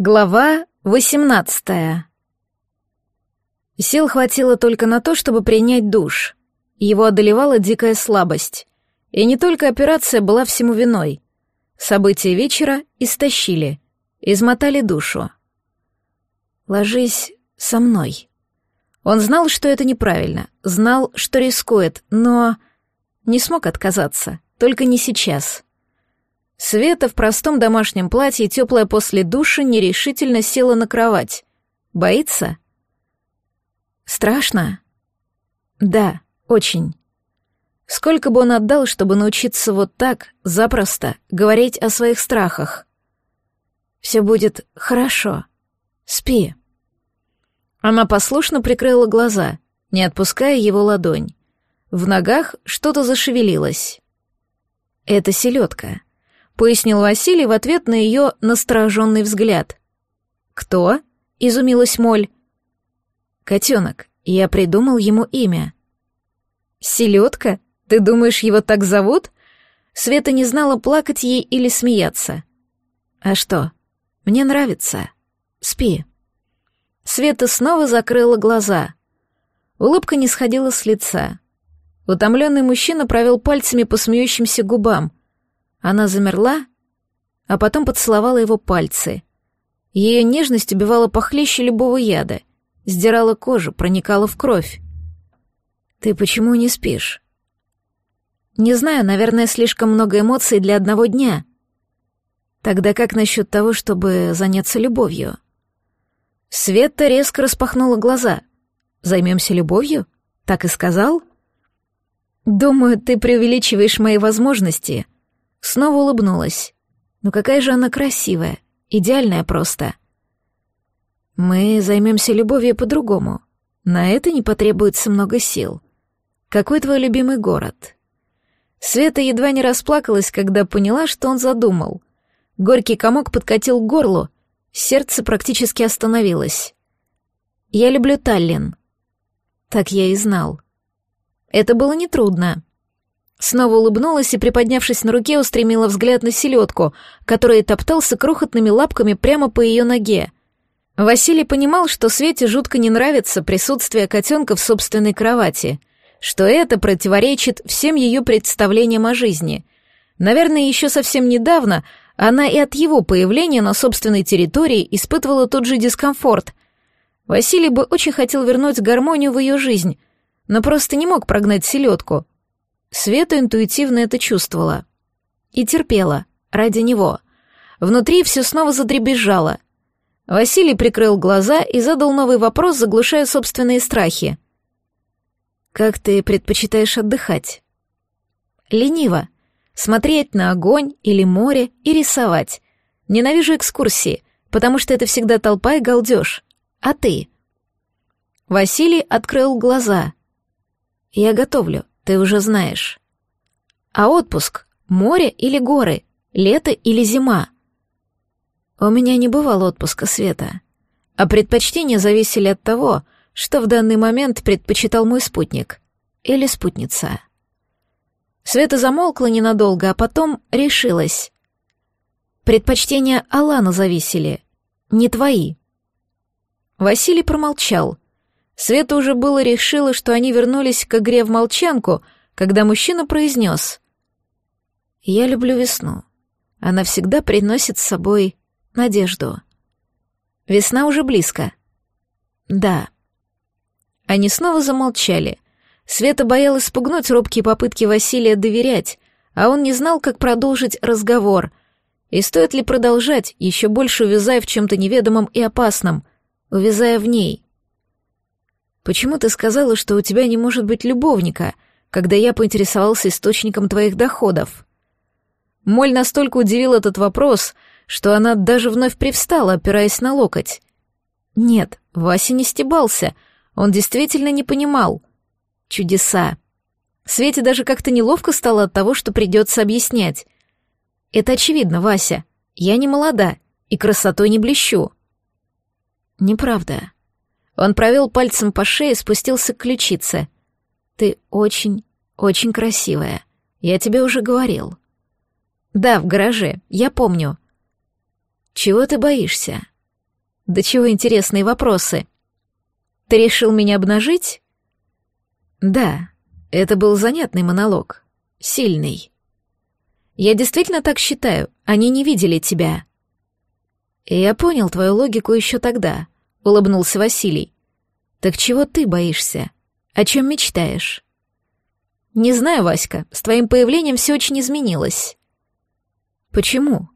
Глава 18 Сил хватило только на то, чтобы принять душ. Его одолевала дикая слабость. И не только операция была всему виной. События вечера истощили, измотали душу. «Ложись со мной». Он знал, что это неправильно, знал, что рискует, но не смог отказаться, только не сейчас. Света в простом домашнем платье, теплая после душа, нерешительно села на кровать. Боится? Страшно? Да, очень. Сколько бы он отдал, чтобы научиться вот так, запросто, говорить о своих страхах? Все будет хорошо. Спи. Она послушно прикрыла глаза, не отпуская его ладонь. В ногах что-то зашевелилось. Это селедка пояснил Василий в ответ на ее настороженный взгляд. «Кто?» — изумилась Моль. «Котенок. Я придумал ему имя». «Селедка? Ты думаешь, его так зовут?» Света не знала, плакать ей или смеяться. «А что? Мне нравится. Спи». Света снова закрыла глаза. Улыбка не сходила с лица. Утомленный мужчина провел пальцами по смеющимся губам, она замерла, а потом поцеловала его пальцы. Ее нежность убивала похлеще любого яда, сдирала кожу, проникала в кровь. «Ты почему не спишь?» «Не знаю, наверное, слишком много эмоций для одного дня». «Тогда как насчет того, чтобы заняться любовью?» Света резко распахнула глаза. «Займемся любовью? Так и сказал?» «Думаю, ты преувеличиваешь мои возможности», Снова улыбнулась. Ну какая же она красивая, идеальная просто. Мы займемся любовью по-другому. На это не потребуется много сил. Какой твой любимый город? Света едва не расплакалась, когда поняла, что он задумал. Горький комок подкатил к горлу, сердце практически остановилось. Я люблю Таллин. Так я и знал. Это было нетрудно. Снова улыбнулась и, приподнявшись на руке, устремила взгляд на селедку, который топтался крохотными лапками прямо по ее ноге. Василий понимал, что Свете жутко не нравится присутствие котенка в собственной кровати, что это противоречит всем ее представлениям о жизни. Наверное, еще совсем недавно она и от его появления на собственной территории испытывала тот же дискомфорт. Василий бы очень хотел вернуть гармонию в ее жизнь, но просто не мог прогнать селедку — Света интуитивно это чувствовала. И терпела, ради него. Внутри все снова задребезжало. Василий прикрыл глаза и задал новый вопрос, заглушая собственные страхи. «Как ты предпочитаешь отдыхать?» «Лениво. Смотреть на огонь или море и рисовать. Ненавижу экскурсии, потому что это всегда толпа и галдеж. А ты?» Василий открыл глаза. «Я готовлю. Ты уже знаешь. А отпуск? Море или горы? Лето или зима? У меня не бывало отпуска, Света. А предпочтения зависели от того, что в данный момент предпочитал мой спутник. Или спутница. Света замолкла ненадолго, а потом решилась. Предпочтения Алана зависели, не твои. Василий промолчал — Света уже было решила, что они вернулись к игре в молчанку, когда мужчина произнес «Я люблю весну. Она всегда приносит с собой надежду. Весна уже близко». «Да». Они снова замолчали. Света боялась спугнуть робкие попытки Василия доверять, а он не знал, как продолжить разговор. И стоит ли продолжать, еще больше увязая в чем-то неведомом и опасном, увязая в ней — Почему ты сказала, что у тебя не может быть любовника, когда я поинтересовался источником твоих доходов? Моль настолько удивил этот вопрос, что она даже вновь привстала, опираясь на локоть. Нет, Вася не стебался, он действительно не понимал. Чудеса. Свете даже как-то неловко стало от того, что придется объяснять. Это очевидно, Вася. Я не молода и красотой не блещу. Неправда. Он провел пальцем по шее, спустился к ключице. «Ты очень, очень красивая. Я тебе уже говорил». «Да, в гараже, я помню». «Чего ты боишься? Да чего интересные вопросы. Ты решил меня обнажить? Да, это был занятный монолог. Сильный. Я действительно так считаю, они не видели тебя. Я понял твою логику еще тогда, улыбнулся Василий. Так чего ты боишься? О чем мечтаешь? Не знаю, Васька, с твоим появлением все очень изменилось. Почему?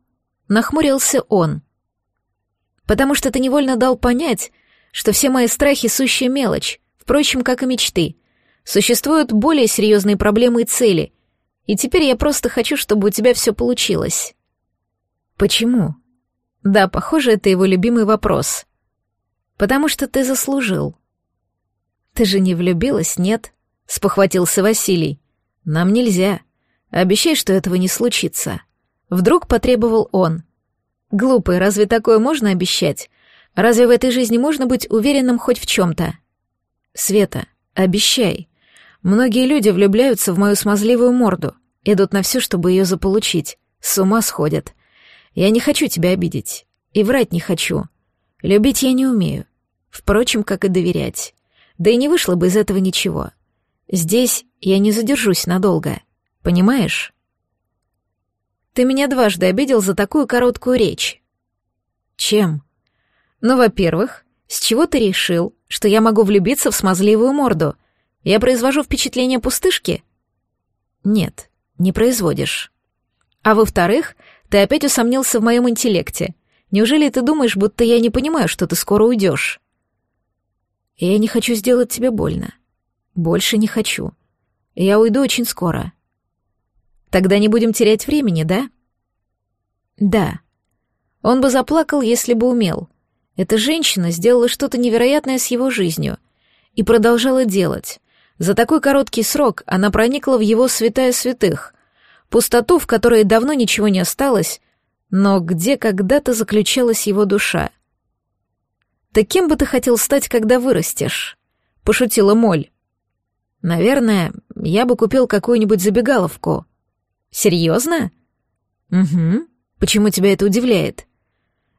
Нахмурился он. Потому что ты невольно дал понять, что все мои страхи — сущая мелочь, впрочем, как и мечты. Существуют более серьезные проблемы и цели, и теперь я просто хочу, чтобы у тебя все получилось. Почему? Да, похоже, это его любимый вопрос. Потому что ты заслужил. Ты же не влюбилась, нет? Спохватился Василий. Нам нельзя. Обещай, что этого не случится. Вдруг потребовал он. Глупый, разве такое можно обещать? Разве в этой жизни можно быть уверенным хоть в чем-то? Света, обещай. Многие люди влюбляются в мою смазливую морду, идут на все, чтобы ее заполучить, с ума сходят. Я не хочу тебя обидеть. И врать не хочу. Любить я не умею. Впрочем, как и доверять. Да и не вышло бы из этого ничего. Здесь я не задержусь надолго. Понимаешь? Ты меня дважды обидел за такую короткую речь. Чем? Ну, во-первых, с чего ты решил, что я могу влюбиться в смазливую морду? Я произвожу впечатление пустышки? Нет, не производишь. А во-вторых, ты опять усомнился в моем интеллекте. Неужели ты думаешь, будто я не понимаю, что ты скоро уйдешь? Я не хочу сделать тебе больно. Больше не хочу. Я уйду очень скоро. Тогда не будем терять времени, да? Да. Он бы заплакал, если бы умел. Эта женщина сделала что-то невероятное с его жизнью и продолжала делать. За такой короткий срок она проникла в его святая святых, пустоту, в которой давно ничего не осталось, но где когда-то заключалась его душа. «Так кем бы ты хотел стать, когда вырастешь?» — пошутила Моль. «Наверное, я бы купил какую-нибудь забегаловку», «Серьезно?» «Угу. Почему тебя это удивляет?»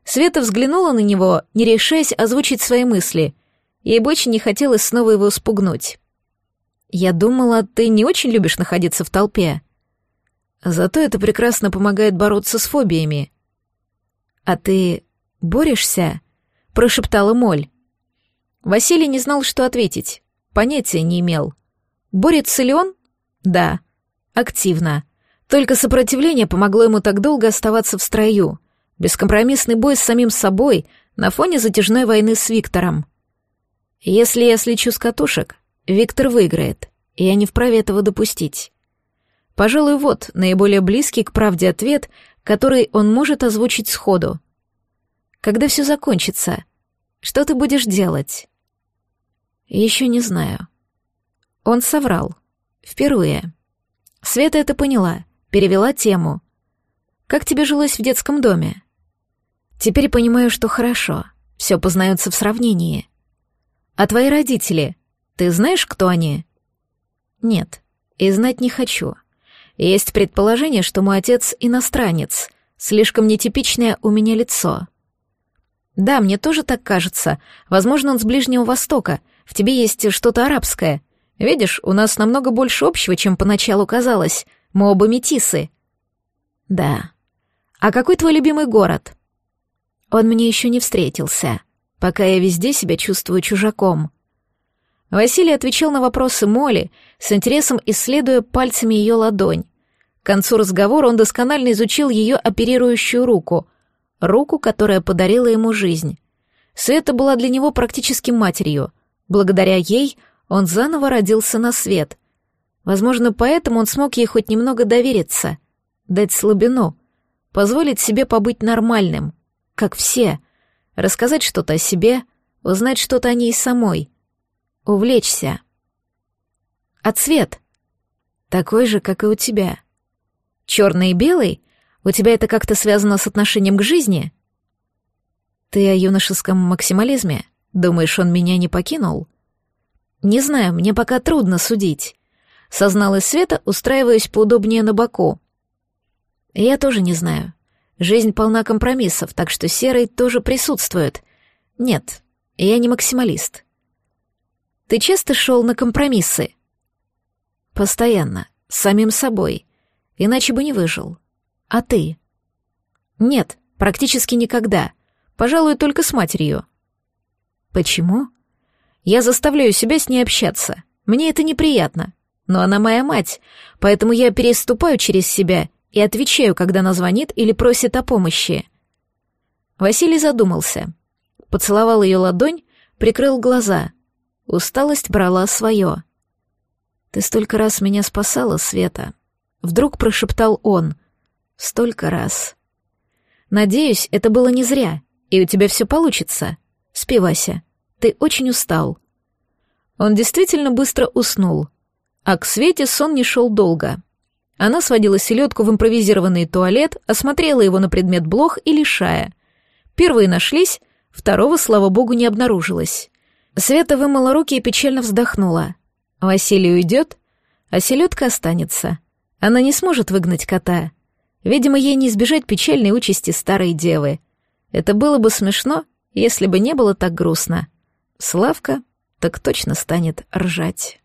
Света взглянула на него, не решаясь озвучить свои мысли. Ей бы очень не хотелось снова его спугнуть. «Я думала, ты не очень любишь находиться в толпе. Зато это прекрасно помогает бороться с фобиями». «А ты борешься?» — прошептала Моль. Василий не знал, что ответить. Понятия не имел. Борется ли он? Да. Активно. Только сопротивление помогло ему так долго оставаться в строю. Бескомпромиссный бой с самим собой на фоне затяжной войны с Виктором. Если я слечу с катушек, Виктор выиграет, и я не вправе этого допустить. Пожалуй, вот наиболее близкий к правде ответ, который он может озвучить сходу. Когда все закончится, что ты будешь делать? Еще не знаю. Он соврал. Впервые. Света это поняла перевела тему. «Как тебе жилось в детском доме?» «Теперь понимаю, что хорошо. Все познается в сравнении. А твои родители, ты знаешь, кто они?» «Нет, и знать не хочу. Есть предположение, что мой отец иностранец, слишком нетипичное у меня лицо». «Да, мне тоже так кажется. Возможно, он с Ближнего Востока. В тебе есть что-то арабское. Видишь, у нас намного больше общего, чем поначалу казалось. Мы оба метисы. Да. А какой твой любимый город? Он мне еще не встретился, пока я везде себя чувствую чужаком. Василий отвечал на вопросы Моли, с интересом исследуя пальцами ее ладонь. К концу разговора он досконально изучил ее оперирующую руку, руку, которая подарила ему жизнь. Света была для него практически матерью. Благодаря ей он заново родился на свет. Возможно, поэтому он смог ей хоть немного довериться, дать слабину, позволить себе побыть нормальным, как все, рассказать что-то о себе, узнать что-то о ней самой, увлечься. А цвет? Такой же, как и у тебя. Черный и белый? У тебя это как-то связано с отношением к жизни? Ты о юношеском максимализме? Думаешь, он меня не покинул? Не знаю, мне пока трудно судить созналась Света, устраиваясь поудобнее на боку. Я тоже не знаю. Жизнь полна компромиссов, так что серый тоже присутствует. Нет, я не максималист. Ты часто шел на компромиссы? Постоянно, с самим собой, иначе бы не выжил. А ты? Нет, практически никогда. Пожалуй, только с матерью. Почему? Я заставляю себя с ней общаться. Мне это неприятно. Но она моя мать, поэтому я переступаю через себя и отвечаю, когда она звонит или просит о помощи. Василий задумался. Поцеловал ее ладонь, прикрыл глаза. Усталость брала свое. «Ты столько раз меня спасала, Света», — вдруг прошептал он. «Столько раз». «Надеюсь, это было не зря, и у тебя все получится. Спи, Вася, ты очень устал». Он действительно быстро уснул, а к Свете сон не шел долго. Она сводила селедку в импровизированный туалет, осмотрела его на предмет блох и лишая. Первые нашлись, второго, слава богу, не обнаружилось. Света вымыла руки и печально вздохнула. Василий уйдет, а селедка останется. Она не сможет выгнать кота. Видимо, ей не избежать печальной участи старой девы. Это было бы смешно, если бы не было так грустно. Славка так точно станет ржать.